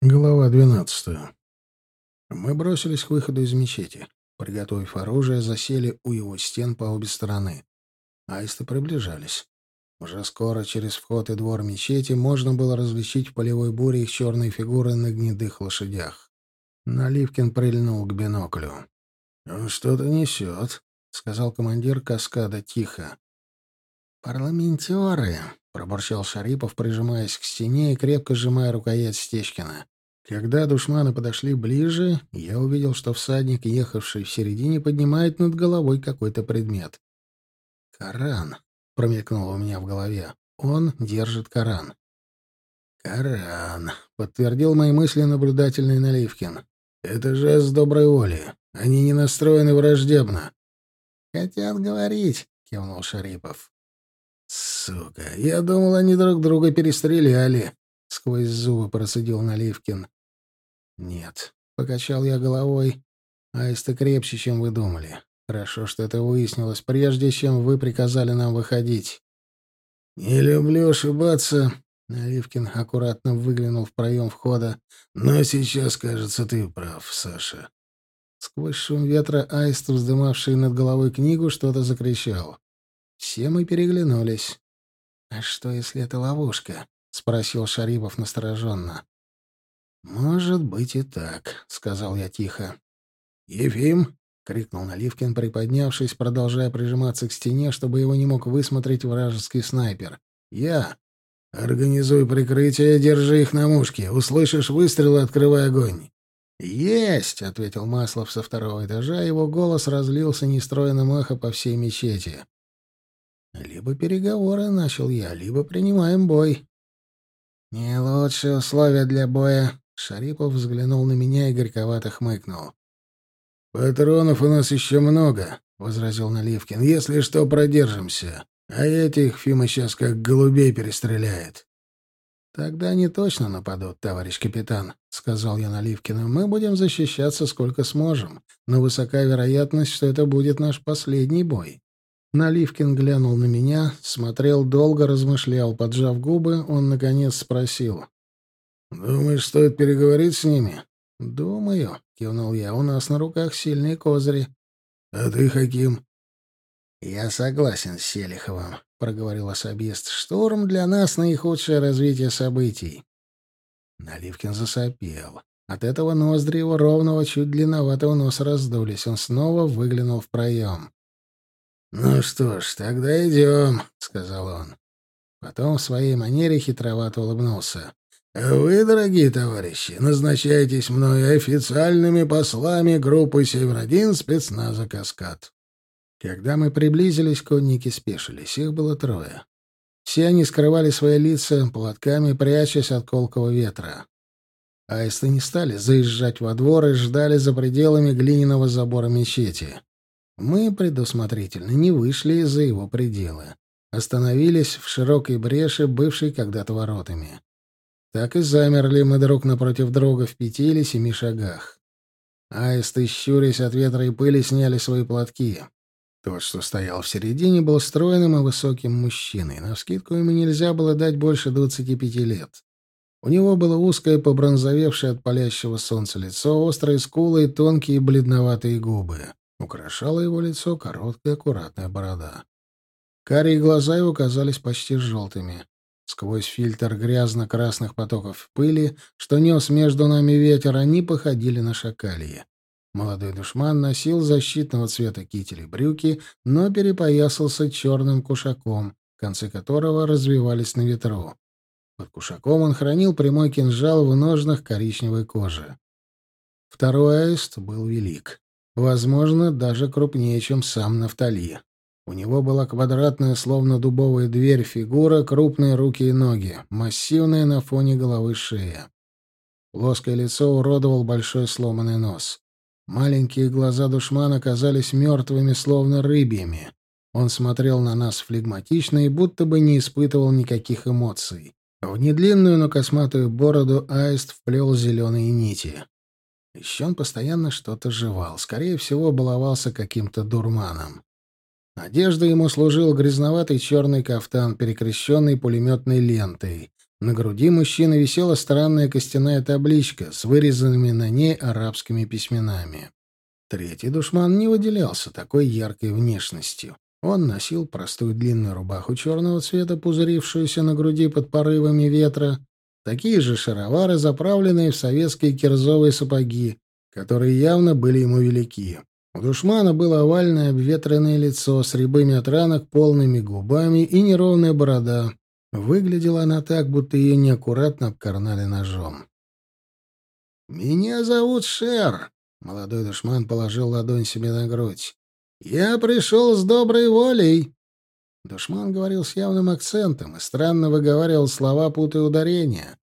Глава двенадцатая. Мы бросились к выходу из мечети. Приготовив оружие, засели у его стен по обе стороны. Аисты приближались. Уже скоро через вход и двор мечети можно было различить в полевой буре их черные фигуры на гнедых лошадях. Наливкин прильнул к биноклю. «Он что-то несет», — сказал командир каскада тихо. «Парламентеры», — пробурчал Шарипов, прижимаясь к стене и крепко сжимая рукоять Стечкина. Когда душманы подошли ближе, я увидел, что всадник, ехавший в середине, поднимает над головой какой-то предмет. «Коран», — промелькнуло у меня в голове. «Он держит Коран». «Коран», — подтвердил мои мысли наблюдательный Наливкин. «Это жест доброй воли. Они не настроены враждебно». «Хотят говорить», — кивнул Шарипов. «Сука, я думал, они друг друга перестреляли», — сквозь зубы процедил Наливкин. «Нет», — покачал я головой. «Аисты крепче, чем вы думали. Хорошо, что это выяснилось, прежде чем вы приказали нам выходить». «Не люблю ошибаться», — Наливкин аккуратно выглянул в проем входа. «Но сейчас, кажется, ты прав, Саша». Сквозь шум ветра аист, вздымавший над головой книгу, что-то закричал. Все мы переглянулись. «А что, если это ловушка?» — спросил Шарипов настороженно. «Может быть и так», — сказал я тихо. «Ефим!» — крикнул Наливкин, приподнявшись, продолжая прижиматься к стене, чтобы его не мог высмотреть вражеский снайпер. «Я!» «Организуй прикрытие, держи их на мушке. Услышишь выстрелы, открывай огонь». «Есть!» — ответил Маслов со второго этажа, его голос разлился нестроенным эхо по всей мечети. Либо переговоры начал я, либо принимаем бой. Не лучшие условия для боя. Шарипов взглянул на меня и горьковато хмыкнул. Патронов у нас еще много, возразил Наливкин. Если что, продержимся. А этих Фима сейчас как голубей перестреляет. «Тогда они точно нападут, товарищ капитан», — сказал я Наливкину. «Мы будем защищаться сколько сможем, но высока вероятность, что это будет наш последний бой». Наливкин глянул на меня, смотрел долго, размышлял. Поджав губы, он, наконец, спросил. «Думаешь, стоит переговорить с ними?» «Думаю», — кивнул я. «У нас на руках сильные козыри». «А ты, Хаким?» «Я согласен с Селиховым», — проговорил особист. «Штурм для нас — наихудшее развитие событий». Наливкин засопел. От этого ноздри его ровного, чуть длинноватого носа раздулись. Он снова выглянул в проем. «Ну что ж, тогда идем», — сказал он. Потом в своей манере хитровато улыбнулся. «А вы, дорогие товарищи, назначаетесь мной официальными послами группы «Север-1» спецназа «Каскад». Когда мы приблизились, конники спешились. Их было трое. Все они скрывали свои лица платками, прячась от колкого ветра. Аисты не стали заезжать во двор и ждали за пределами глиняного забора мечети. Мы предусмотрительно не вышли из-за его пределы. Остановились в широкой бреше, бывшей когда-то воротами. Так и замерли мы друг напротив друга в пяти или семи шагах. Аисты, щурясь от ветра и пыли, сняли свои платки. Тот, что стоял в середине, был стройным и высоким мужчиной. Навскидку ему нельзя было дать больше двадцати пяти лет. У него было узкое, побронзовевшее от палящего солнца лицо, острые скулы и тонкие бледноватые губы. Украшала его лицо короткая аккуратная борода. Карие глаза его казались почти желтыми. Сквозь фильтр грязно-красных потоков пыли, что нес между нами ветер, они походили на шакалии. Молодой душман носил защитного цвета китель и брюки, но перепоясался черным кушаком, концы которого развивались на ветру. Под кушаком он хранил прямой кинжал в ножнах коричневой кожи. Второй аист был велик. Возможно, даже крупнее, чем сам Нафтали. У него была квадратная, словно дубовая дверь, фигура, крупные руки и ноги, массивная на фоне головы шея. Плоское лицо уродовал большой сломанный нос. Маленькие глаза душмана казались мертвыми, словно рыбьями. Он смотрел на нас флегматично и будто бы не испытывал никаких эмоций. В недлинную, но косматую бороду аист вплел зеленые нити. Еще он постоянно что-то жевал, скорее всего, баловался каким-то дурманом. Одежда ему служил грязноватый черный кафтан, перекрещенный пулеметной лентой. На груди мужчины висела странная костяная табличка с вырезанными на ней арабскими письменами. Третий душман не выделялся такой яркой внешностью. Он носил простую длинную рубаху черного цвета, пузырившуюся на груди под порывами ветра, такие же шаровары, заправленные в советские кирзовые сапоги, которые явно были ему велики. У душмана было овальное обветренное лицо с рябыми от ранок, полными губами и неровная борода, Выглядела она так, будто ее неаккуратно обкарнали ножом. «Меня зовут Шер», — молодой душман положил ладонь себе на грудь. «Я пришел с доброй волей». Душман говорил с явным акцентом и странно выговаривал слова, путая ударения.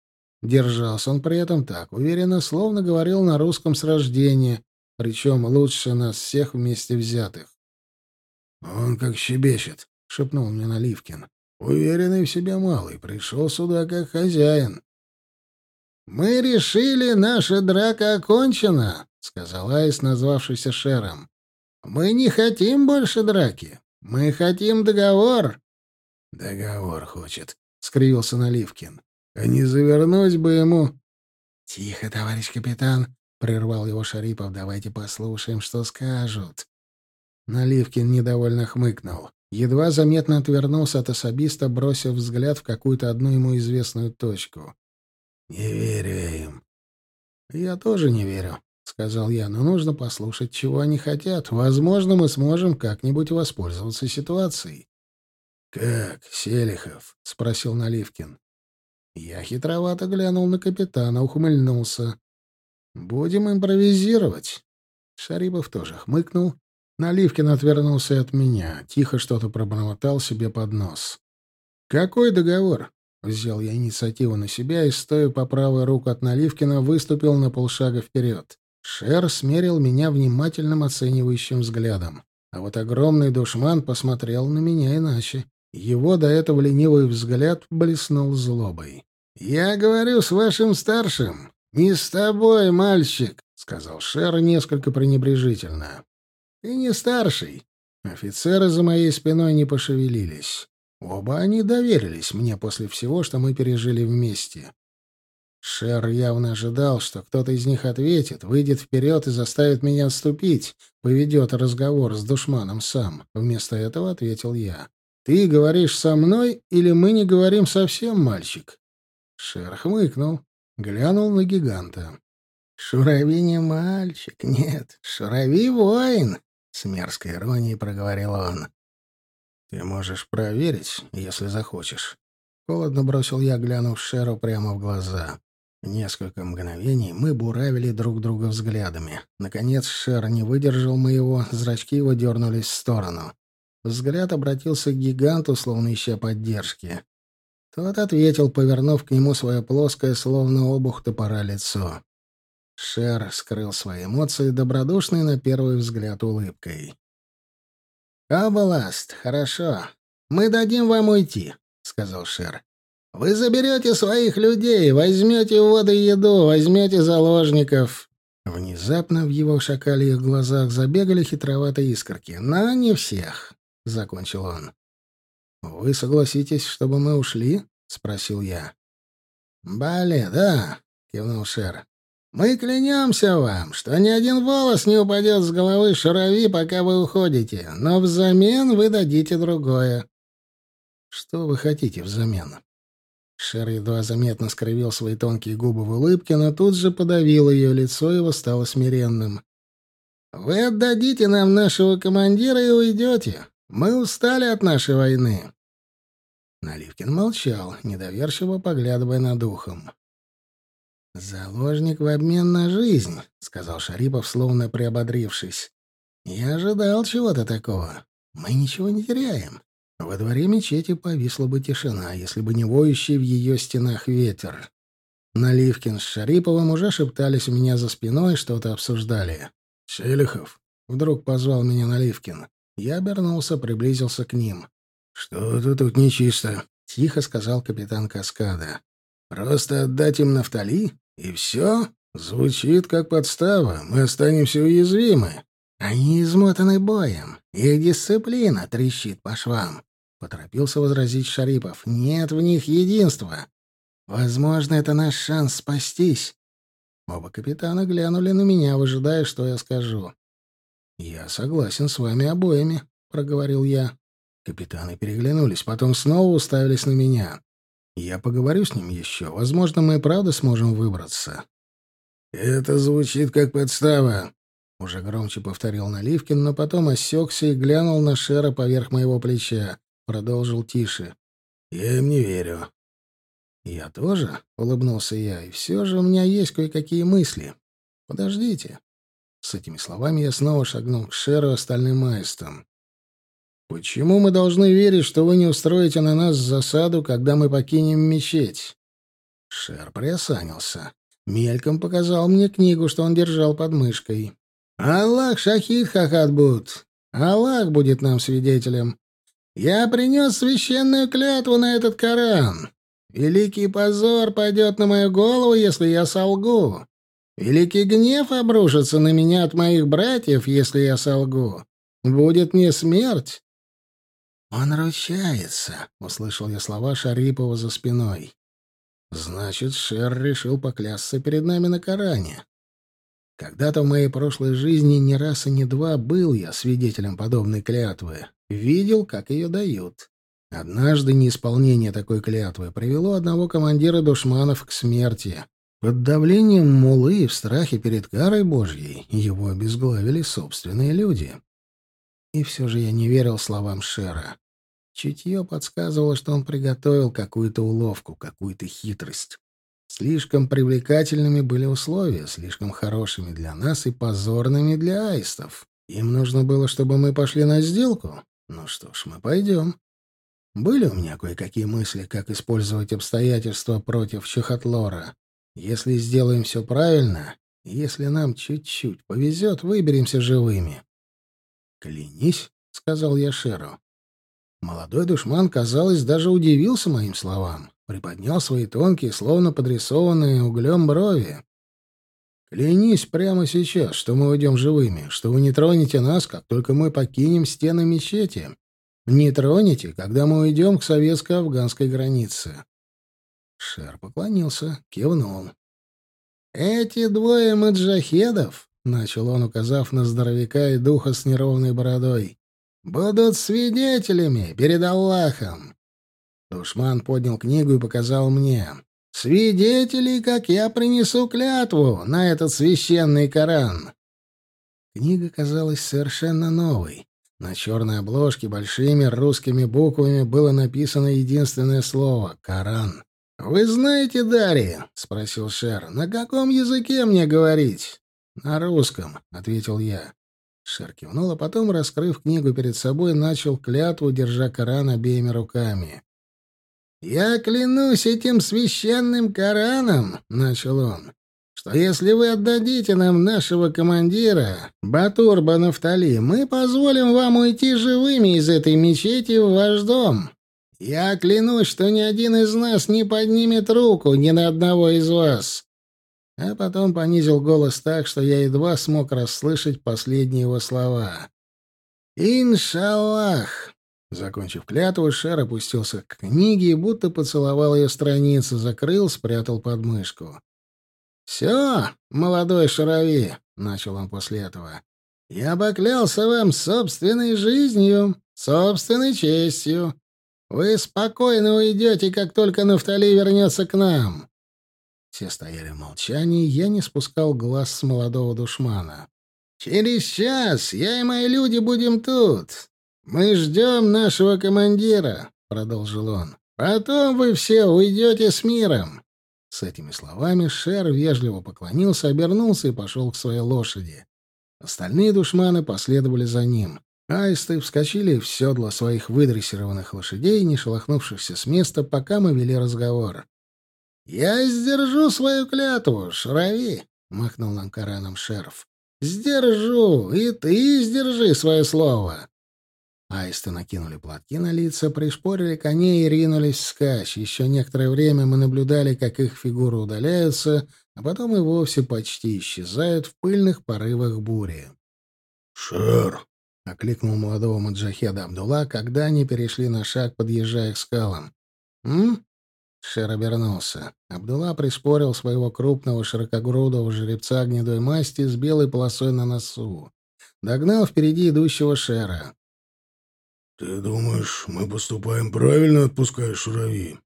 Держался он при этом так, уверенно, словно говорил на русском с рождения, причем лучше нас всех вместе взятых. «Он как щебечет», — шепнул мне Наливкин. Уверенный в себе малый пришел сюда как хозяин. «Мы решили, наша драка окончена», — сказал Айс, назвавшийся Шером. «Мы не хотим больше драки. Мы хотим договор». «Договор хочет», — скривился Наливкин. «А не завернуть бы ему...» «Тихо, товарищ капитан», — прервал его Шарипов. «Давайте послушаем, что скажут». Наливкин недовольно хмыкнул. Едва заметно отвернулся от особиста, бросив взгляд в какую-то одну ему известную точку. «Не верю им». «Я тоже не верю», — сказал я, — «но нужно послушать, чего они хотят. Возможно, мы сможем как-нибудь воспользоваться ситуацией». «Как, Селихов?» — спросил Наливкин. Я хитровато глянул на капитана, ухмыльнулся. «Будем импровизировать». Шарипов тоже хмыкнул Наливкин отвернулся от меня, тихо что-то пробормотал себе под нос. «Какой договор?» Взял я инициативу на себя и, стоя по правой руку от Наливкина, выступил на полшага вперед. Шер смерил меня внимательным оценивающим взглядом. А вот огромный душман посмотрел на меня иначе. Его до этого ленивый взгляд блеснул злобой. «Я говорю с вашим старшим. Не с тобой, мальчик», — сказал Шер несколько пренебрежительно. Ты не старший. Офицеры за моей спиной не пошевелились. Оба они доверились мне после всего, что мы пережили вместе. Шер явно ожидал, что кто-то из них ответит, выйдет вперед и заставит меня отступить, поведет разговор с душманом сам. Вместо этого ответил я. «Ты говоришь со мной или мы не говорим совсем, мальчик?» Шер хмыкнул, глянул на гиганта. «Шурави не мальчик, нет, Шурави воин. С мерзкой иронией проговорил он. «Ты можешь проверить, если захочешь». Холодно бросил я, глянув Шеру прямо в глаза. Несколько мгновений мы буравили друг друга взглядами. Наконец Шер не выдержал моего, зрачки его дернулись в сторону. Взгляд обратился к гиганту, словно ища поддержки. Тот ответил, повернув к нему свое плоское, словно обух топора лицо. Шер скрыл свои эмоции добродушной на первый взгляд улыбкой. «Абаласт, хорошо. Мы дадим вам уйти», — сказал Шер. «Вы заберете своих людей, возьмете воду и еду, возьмете заложников». Внезапно в его шакальих глазах забегали хитроватые искорки. «Но не всех», — закончил он. «Вы согласитесь, чтобы мы ушли?» — спросил я. «Бале, да», — кивнул Шер. Мы клянемся вам, что ни один волос не упадет с головы шарови, пока вы уходите, но взамен вы дадите другое. Что вы хотите взамен? Шер едва заметно скривил свои тонкие губы в улыбке, но тут же подавил ее, лицо его стало смиренным. «Вы отдадите нам нашего командира и уйдете. Мы устали от нашей войны». Наливкин молчал, недоверчиво поглядывая над духом. «Заложник в обмен на жизнь», — сказал Шарипов, словно приободрившись. «Я ожидал чего-то такого. Мы ничего не теряем. Во дворе мечети повисла бы тишина, если бы не воющий в ее стенах ветер. Наливкин с Шариповым уже шептались у меня за спиной, что-то обсуждали. «Шелихов!» — вдруг позвал меня Наливкин. Я обернулся, приблизился к ним. «Что-то тут нечисто», — тихо сказал капитан Каскада. «Просто отдать им нафтали? И все? Звучит как подстава. Мы останемся уязвимы. Они измотаны боем. Их дисциплина трещит по швам. Поторопился возразить Шарипов. Нет в них единства. Возможно, это наш шанс спастись. Оба капитана глянули на меня, выжидая, что я скажу. «Я согласен с вами обоими», — проговорил я. Капитаны переглянулись, потом снова уставились на меня. «Я поговорю с ним еще. Возможно, мы и правда сможем выбраться». «Это звучит как подстава», — уже громче повторил Наливкин, но потом осекся и глянул на Шера поверх моего плеча. Продолжил тише. «Я им не верю. «Я тоже?» — улыбнулся я. «И все же у меня есть кое-какие мысли. Подождите». С этими словами я снова шагнул к Шеру остальным аистам. «Почему мы должны верить, что вы не устроите на нас засаду, когда мы покинем мечеть?» Шер приосанился. Мельком показал мне книгу, что он держал под мышкой. «Аллах шахид хахатбут! Аллах будет нам свидетелем! Я принес священную клятву на этот Коран. Великий позор пойдет на мою голову, если я солгу. Великий гнев обрушится на меня от моих братьев, если я солгу. Будет мне смерть. Он ручается, услышал я слова Шарипова за спиной. Значит, Шер решил поклясться перед нами на Коране. Когда-то в моей прошлой жизни не раз и не два был я свидетелем подобной клятвы. Видел, как ее дают. Однажды неисполнение такой клятвы привело одного командира душманов к смерти. Под давлением мулы и в страхе перед карой Божьей его обезглавили собственные люди. И все же я не верил словам Шера. Чутье подсказывало, что он приготовил какую-то уловку, какую-то хитрость. Слишком привлекательными были условия, слишком хорошими для нас и позорными для аистов. Им нужно было, чтобы мы пошли на сделку. Ну что ж, мы пойдем. Были у меня кое-какие мысли, как использовать обстоятельства против Чехотлора. Если сделаем все правильно, если нам чуть-чуть повезет, выберемся живыми. «Клянись», — сказал я Шеру. Молодой душман, казалось, даже удивился моим словам, приподнял свои тонкие, словно подрисованные углем брови. «Клянись прямо сейчас, что мы уйдем живыми, что вы не тронете нас, как только мы покинем стены мечети. Не тронете, когда мы уйдем к советско-афганской границе. Шер поклонился, кивнул. «Эти двое маджахедов», — начал он, указав на здоровяка и духа с неровной бородой, — «будут свидетелями перед Аллахом». Душман поднял книгу и показал мне. «Свидетели, как я принесу клятву на этот священный Коран». Книга казалась совершенно новой. На черной обложке большими русскими буквами было написано единственное слово — «Коран». «Вы знаете Дарья?» — спросил Шер. «На каком языке мне говорить?» «На русском», — ответил я. Шер кивнул, а потом, раскрыв книгу перед собой, начал клятву, держа Коран обеими руками. «Я клянусь этим священным Кораном», — начал он, что если вы отдадите нам нашего командира, Батурба Нафтали, мы позволим вам уйти живыми из этой мечети в ваш дом. Я клянусь, что ни один из нас не поднимет руку ни на одного из вас». А потом понизил голос так, что я едва смог расслышать последние его слова. «Иншаллах!» Закончив клятву, Шер опустился к книге и будто поцеловал ее страницы, закрыл, спрятал подмышку. «Все, молодой шарови», — начал он после этого, — «я поклялся вам собственной жизнью, собственной честью. Вы спокойно уйдете, как только Нафтали вернется к нам». Все стояли в молчании, я не спускал глаз с молодого душмана. «Через час я и мои люди будем тут. Мы ждем нашего командира», — продолжил он. «Потом вы все уйдете с миром. С этими словами Шер вежливо поклонился, обернулся и пошел к своей лошади. Остальные душманы последовали за ним. Аисты вскочили в седло своих выдрессированных лошадей, не шелохнувшихся с места, пока мы вели разговор. «Я сдержу свою клятву, Шарави!» — махнул нам Кораном шерф. «Сдержу, и ты сдержи свое слово!» Аисты накинули платки на лица, пришпорили коней и ринулись вскачь. Еще некоторое время мы наблюдали, как их фигуры удаляются, а потом и вовсе почти исчезают в пыльных порывах бури. «Шер!» — окликнул молодого маджахеда Абдулла, когда они перешли на шаг, подъезжая к скалам. «М?» Шер обернулся. Абдулла пришпорил своего крупного широкогрудого жеребца гнедой масти с белой полосой на носу. Догнал впереди идущего Шера. «Ты думаешь, мы поступаем правильно, отпуская Шурави?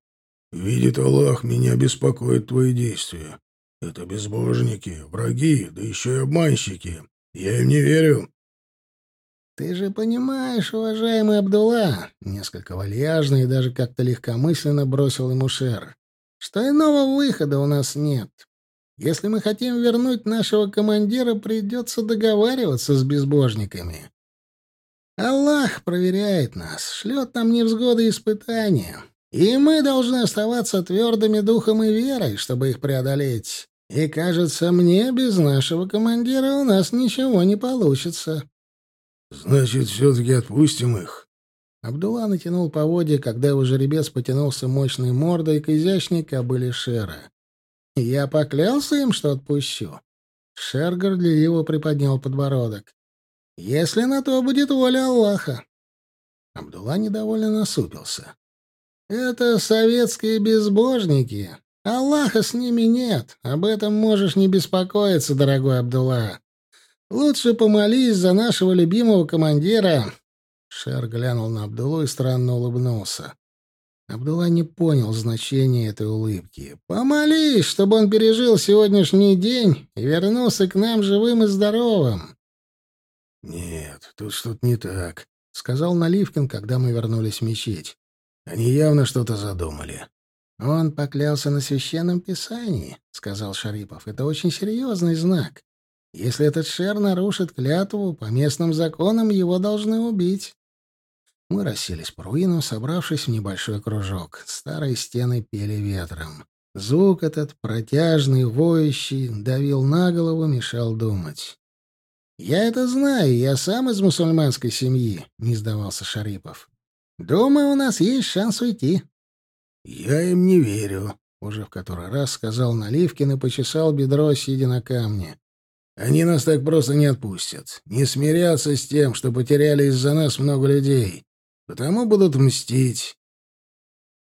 Видит Аллах, меня беспокоят твои действия. Это безбожники, враги, да еще и обманщики. Я им не верю». «Ты же понимаешь, уважаемый Абдулла», — несколько вальяжно и даже как-то легкомысленно бросил ему Шер, «что иного выхода у нас нет. Если мы хотим вернуть нашего командира, придется договариваться с безбожниками. Аллах проверяет нас, шлет нам невзгоды и испытания, и мы должны оставаться твердыми духом и верой, чтобы их преодолеть. И, кажется мне, без нашего командира у нас ничего не получится». «Значит, все-таки отпустим их?» Абдулла натянул поводья, когда его жеребец потянулся мощной мордой к изящной кобыле Шера. «Я поклялся им, что отпущу». Шер горделиво приподнял подбородок. «Если на то будет воля Аллаха». Абдулла недовольно насупился. «Это советские безбожники. Аллаха с ними нет. Об этом можешь не беспокоиться, дорогой Абдулла. Лучше помолись за нашего любимого командира. Шер глянул на Абдуллу и странно улыбнулся. Абдулла не понял значения этой улыбки. «Помолись, чтобы он пережил сегодняшний день и вернулся к нам живым и здоровым». «Нет, тут что-то не так», — сказал Наливкин, когда мы вернулись в мечеть. «Они явно что-то задумали». «Он поклялся на священном писании», — сказал Шарипов. «Это очень серьезный знак. Если этот шер нарушит клятву, по местным законам его должны убить. Мы расселись по руинам, собравшись в небольшой кружок. Старые стены пели ветром. Звук этот, протяжный, воющий, давил на голову, мешал думать. «Я это знаю, я сам из мусульманской семьи», — не сдавался Шарипов. «Думаю, у нас есть шанс уйти». «Я им не верю», — уже в который раз сказал Наливкин и почесал бедро, сидя на камне. Они нас так просто не отпустят. Не смирятся с тем, что потеряли из-за нас много людей. Потому будут мстить.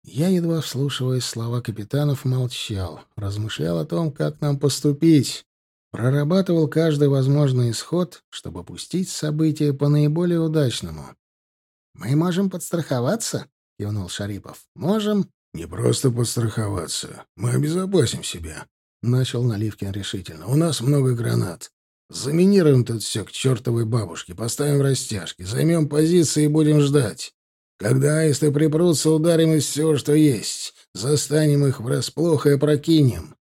Я, едва вслушиваясь слова капитанов, молчал, размышлял о том, как нам поступить, прорабатывал каждый возможный исход, чтобы пустить события по наиболее удачному. «Мы можем подстраховаться?» — кивнул Шарипов. «Можем». «Не просто подстраховаться. Мы обезопасим себя. Начал Наливкин решительно. «У нас много гранат. Заминируем тут все к чертовой бабушке, поставим растяжки, займем позиции и будем ждать. Когда аисты припрутся, ударим из всего, что есть. Застанем их врасплох и опрокинем».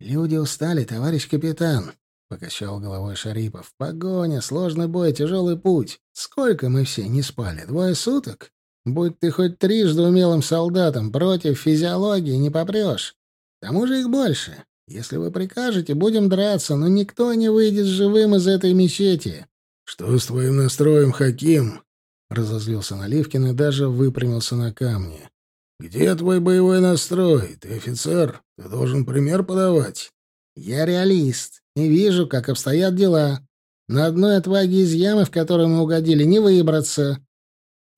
«Люди устали, товарищ капитан», — покачал головой Шарипов. «Погоня, сложный бой, тяжелый путь. Сколько мы все не спали? Двое суток? Будь ты хоть трижды умелым солдатом, против физиологии не попрешь. К тому же их больше. Если вы прикажете, будем драться, но никто не выйдет живым из этой мечети. — Что с твоим настроем, Хаким? — разозлился Наливкин и даже выпрямился на камне. — Где твой боевой настрой? Ты офицер, ты должен пример подавать. — Я реалист и вижу, как обстоят дела. На одной отваге из ямы, в которую мы угодили, не выбраться.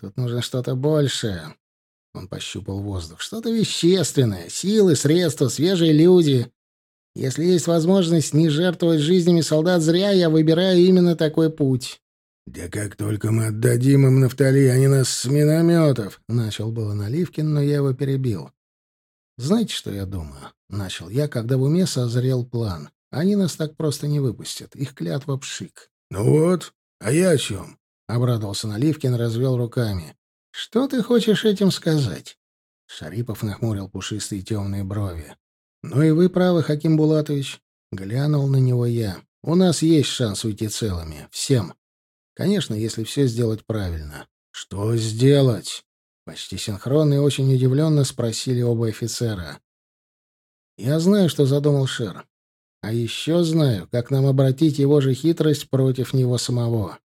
Тут нужно что-то большее. Он пощупал воздух. Что-то вещественное. Силы, средства, свежие люди. Если есть возможность не жертвовать жизнями солдат зря, я выбираю именно такой путь. «Да как только мы отдадим им нафтали, они нас с минометов!» Начал было Наливкин, но я его перебил. «Знаете, что я думаю?» Начал я, когда в уме созрел план. Они нас так просто не выпустят. Их клятва пшик. «Ну вот, а я о чем?» — обрадовался Наливкин, развел руками. «Что ты хочешь этим сказать?» Шарипов нахмурил пушистые темные брови. «Ну и вы правы, Хаким Булатович». Глянул на него я. «У нас есть шанс уйти целыми. Всем. Конечно, если все сделать правильно». «Что сделать?» Почти синхронно и очень удивленно спросили оба офицера. «Я знаю, что задумал Шер. А еще знаю, как нам обратить его же хитрость против него самого.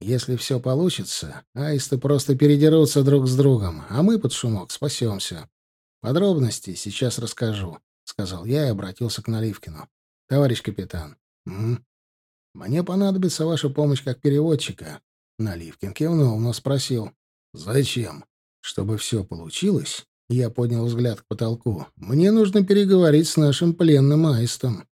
Если все получится, аисты просто передерутся друг с другом, а мы под шумок спасемся. Подробности сейчас расскажу, — сказал я и обратился к Наливкину. — Товарищ капитан. М? Мне понадобится ваша помощь как переводчика. Наливкин кивнул, но спросил. — Зачем? Чтобы все получилось, Я поднял взгляд к потолку. «Мне нужно переговорить с нашим пленным аистом».